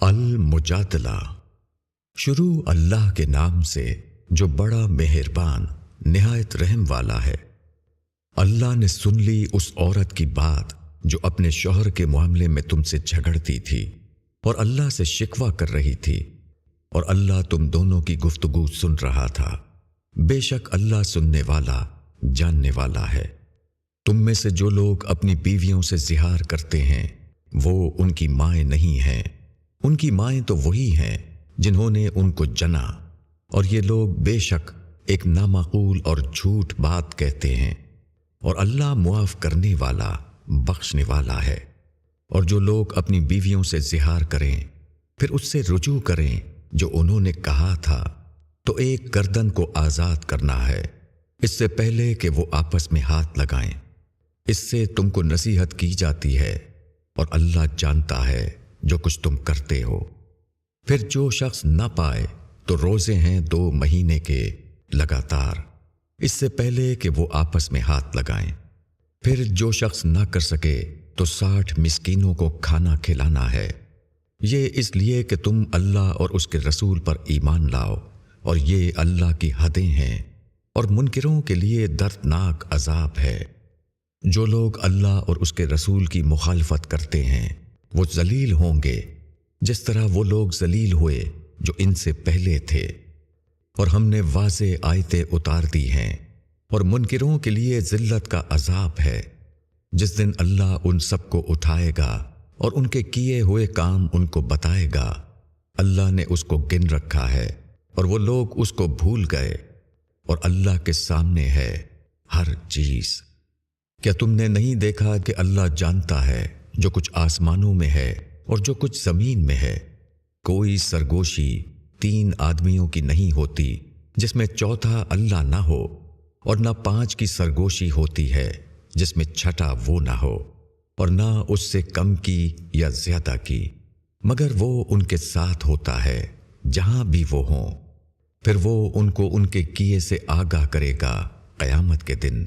المجادلہ۔ شروع اللہ کے نام سے جو بڑا مہربان، نہایت رحم والا ہے۔ اللہ نے سن لی اس عورت کی بات جو اپنے شوہر کے معاملے میں تم سے جھگڑتی تھی اور اللہ سے شکوہ کر رہی تھی۔ اور اللہ تم دونوں کی گفتگو سن رہا تھا۔ بے شک اللہ سننے والا، جاننے والا ہے۔ تم میں سے جو لوگ اپنی بیویوں سے زہار کرتے ہیں، وہ ان کی مائیں نہیں ہیں۔ ان کی مائیں تو وہی ہیں جنہوں نے ان کو جنا۔ اور یہ لوگ بے شک ایک نامعقول اور جھوٹ بات کہتے ہیں۔ اور اللہ معاف کرنے والا بخشنے والا ہے۔ اور جو لوگ اپنی بیویوں سے زہار کریں، پھر اس سے رجوع کریں جو انہوں نے کہا تھا۔ تو ایک گردن کو آزاد کرنا ہے۔ اس سے پہلے کہ وہ آپس میں ہاتھ لگائیں۔ اس سے تم کو نصیحت کی جاتی ہے اور اللہ جانتا ہے۔ جو کچھ تم کرتے ہو۔ پھر جو شخص نہ پائے تو روزے ہیں دو مہینے کے لگاتار۔ اس سے پہلے کہ وہ آپس میں ہاتھ لگائیں۔ پھر جو شخص نہ کر سکے تو ساٹھ مسکینوں کو کھانا کھلانا ہے۔ یہ اس لیے کہ تم اللہ اور اس کے رسول پر ایمان لاؤ اور یہ اللہ کی حدیں ہیں اور منکروں کے لیے دردناک عذاب ہے۔ جو لوگ اللہ اور اس کے رسول کی مخالفت کرتے ہیں وہ ذلیل ہوں گے۔ جس طرح وہ لوگ ذلیل ہوئے جو ان سے پہلے تھے۔ اور ہم نے واضح آیتیں اتار دی ہیں۔ اور منکروں کے لیے ذلت کا عذاب ہے۔ جس دن اللہ ان سب کو اٹھائے گا اور ان کے کیے ہوئے کام ان کو بتائے گا۔ اللہ نے اس کو گن رکھا ہے اور وہ لوگ اس کو بھول گئے۔ اور اللہ کے سامنے ہے ہر چیز۔ کیا تم نے نہیں دیکھا کہ اللہ جانتا ہے؟ جو کچھ آسمانوں میں ہے اور جو کچھ زمین میں ہے۔ کوئی سرگوشی تین آدمیوں کی نہیں ہوتی جس میں چوتھا اللہ نہ ہو اور نہ پانچ کی سرگوشی ہوتی ہے جس میں چھٹا وہ نہ ہو اور نہ اس سے کم کی یا زیادہ کی۔ مگر وہ ان کے ساتھ ہوتا ہے جہاں بھی وہ ہوں۔ پھر وہ ان کو ان کے کیے سے آگاہ کرے گا قیامت کے دن۔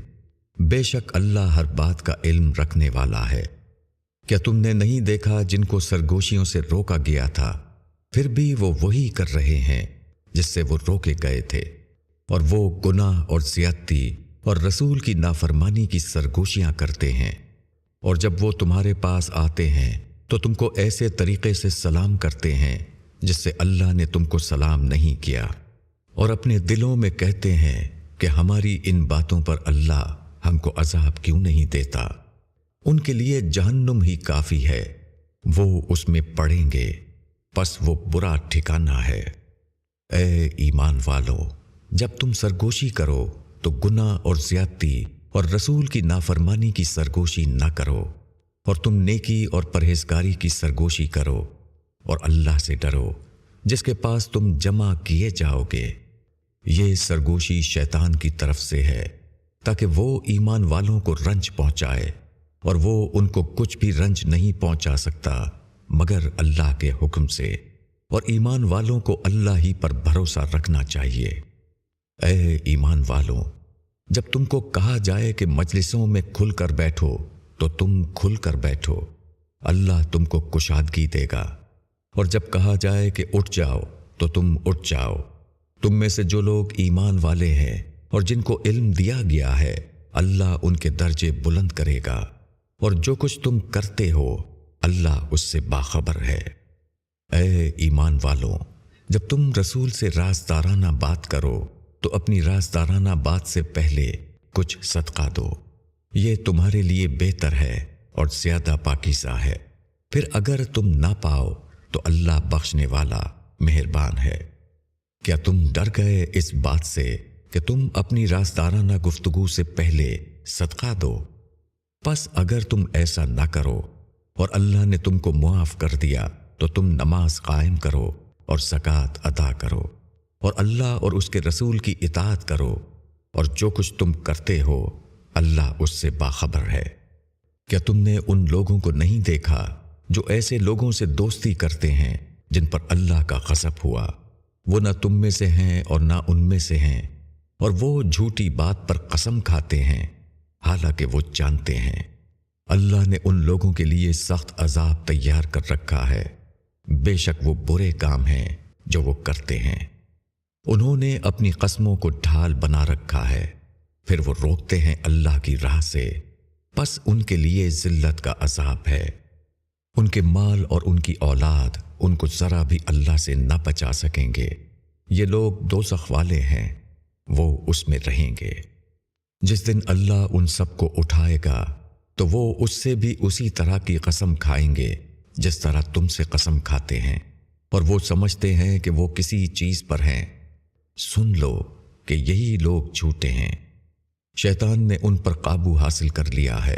بے شک اللہ ہر بات کا علم رکھنے والا ہے۔ کیا تم نے نہیں دیکھا جن کو سرگوشیوں سے روکا گیا تھا، پھر بھی وہ وہی کر رہے ہیں جس سے وہ روکے گئے تھے۔ اور وہ گناہ اور زیادتی اور رسول کی نافرمانی کی سرگوشیاں کرتے ہیں۔ اور جب وہ تمہارے پاس آتے ہیں، تو تم کو ایسے طریقے سے سلام کرتے ہیں جس سے اللہ نے تم کو سلام نہیں کیا۔ اور اپنے دلوں میں کہتے ہیں کہ ہماری ان باتوں پر اللہ ہم کو عذاب کیوں نہیں دیتا۔ ان کے لیے جہنم ہی کافی ہے۔ وہ اس میں پڑیں گے۔ پس وہ برا ٹھکانہ ہے۔ اے ایمان والو، جب تم سرگوشی کرو، تو گناہ اور زیادتی اور رسول کی نافرمانی کی سرگوشی نہ کرو۔ اور تم نیکی اور پرہیزگاری کی سرگوشی کرو۔ اور اللہ سے ڈرو، جس کے پاس تم جمع کیے جاؤ گے۔ یہ سرگوشی شیطان کی طرف سے ہے، تاکہ وہ ایمان والوں کو رنج پہنچائے۔ اور وہ ان کو کچھ بھی رنج نہیں پہنچا سکتا، مگر اللہ کے حکم سے۔ اور ایمان والوں کو اللہ ہی پر بھروسہ رکھنا چاہیے۔ اے ایمان والوں، جب تم کو کہا جائے کہ مجلسوں میں کھل کر بیٹھو، تو تم کھل کر بیٹھو۔ اللہ تم کو کشادگی دے گا۔ اور جب کہا جائے کہ اٹھ جاؤ، تو تم اٹھ جاؤ۔ تم میں سے جو لوگ ایمان والے ہیں اور جن کو علم دیا گیا ہے، اللہ ان کے درجے بلند کرے گا۔ اور جو کچھ تم کرتے ہو، اللہ اس سے باخبر ہے۔ اے ایمان والوں جب تم رسول سے رازدارانہ بات کرو، تو اپنی رازدارانہ بات سے پہلے کچھ صدقہ دو۔ یہ تمہارے لیے بہتر ہے اور زیادہ پاکیزہ ہے۔ پھر اگر تم نہ پاؤ، تو اللہ بخشنے والا مہربان ہے۔ کیا تم ڈر گئے اس بات سے کہ تم اپنی رازدارانہ گفتگو سے پہلے صدقہ دو؟ پس اگر تم ایسا نہ کرو اور اللہ نے تم کو معاف کر دیا، تو تم نماز قائم کرو اور زکوٰۃ ادا کرو اور اللہ اور اس کے رسول کی اطاعت کرو اور جو کچھ تم کرتے ہو، اللہ اس سے باخبر ہے۔ کیا تم نے ان لوگوں کو نہیں دیکھا جو ایسے لوگوں سے دوستی کرتے ہیں جن پر اللہ کا غصب ہوا؟ وہ نہ تم میں سے ہیں اور نہ ان میں سے ہیں اور وہ جھوٹی بات پر قسم کھاتے ہیں۔ حالانکہ وہ جانتے ہیں۔ اللہ نے ان لوگوں کے لیے سخت عذاب تیار کر رکھا ہے۔ بے شک وہ برے کام ہیں جو وہ کرتے ہیں۔ انہوں نے اپنی قسموں کو ڈھال بنا رکھا ہے۔ پھر وہ روکتے ہیں اللہ کی راہ سے۔ پس ان کے لیے ذلت کا عذاب ہے۔ ان کے مال اور ان کی اولاد ان کو ذرا بھی اللہ سے نہ بچا سکیں گے۔ یہ لوگ دو والے ہیں۔ وہ اس میں رہیں گے۔ جس دن اللہ ان سب کو اٹھائے گا، تو وہ اس سے بھی اسی طرح کی قسم کھائیں گے جس طرح تم سے قسم کھاتے ہیں۔ اور وہ سمجھتے ہیں کہ وہ کسی چیز پر ہیں۔ سن لو کہ یہی لوگ جھوٹے ہیں۔ شیطان نے ان پر قابو حاصل کر لیا ہے۔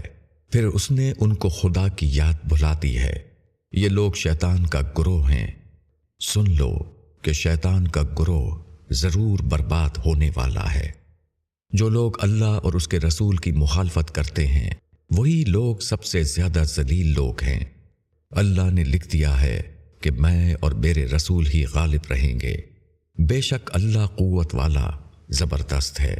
پھر اس نے ان کو خدا کی یاد بھلا دی ہے۔ یہ لوگ شیطان کا گروہ ہیں۔ سن لو کہ شیطان کا گروہ ضرور برباد ہونے والا ہے۔ جو لوگ اللہ اور اس کے رسول کی مخالفت کرتے ہیں، وہی لوگ سب سے زیادہ ذلیل لوگ ہیں۔ اللہ نے لکھ دیا ہے کہ میں اور میرے رسول ہی غالب رہیں گے۔ بے شک اللہ قوت والا زبردست ہے۔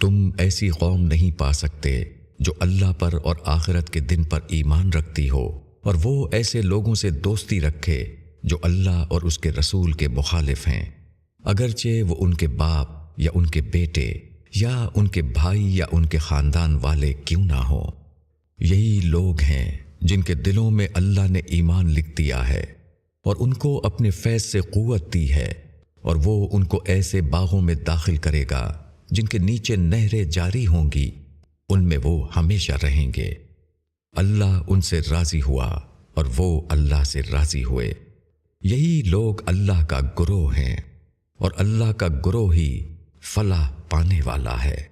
تم ایسی قوم نہیں پا سکتے جو اللہ پر اور آخرت کے دن پر ایمان رکھتی ہو، اور وہ ایسے لوگوں سے دوستی رکھے جو اللہ اور اس کے رسول کے مخالف ہیں۔ اگرچہ وہ ان کے باپ یا ان کے بیٹے یا ان کے بھائی یا ان کے خاندان والے کیوں نہ ہوں؟ یہی لوگ ہیں جن کے دلوں میں اللہ نے ایمان لکھ دیا ہے اور ان کو اپنے فیض سے قوت دی ہے اور وہ ان کو ایسے باغوں میں داخل کرے گا جن کے نیچے نہریں جاری ہوں گی۔ ان میں وہ ہمیشہ رہیں گے۔ اللہ ان سے راضی ہوا اور وہ اللہ سے راضی ہوئے۔ یہی لوگ اللہ کا گروہ ہیں اور اللہ کا گروہ ہی فلاح پانے والا ہے۔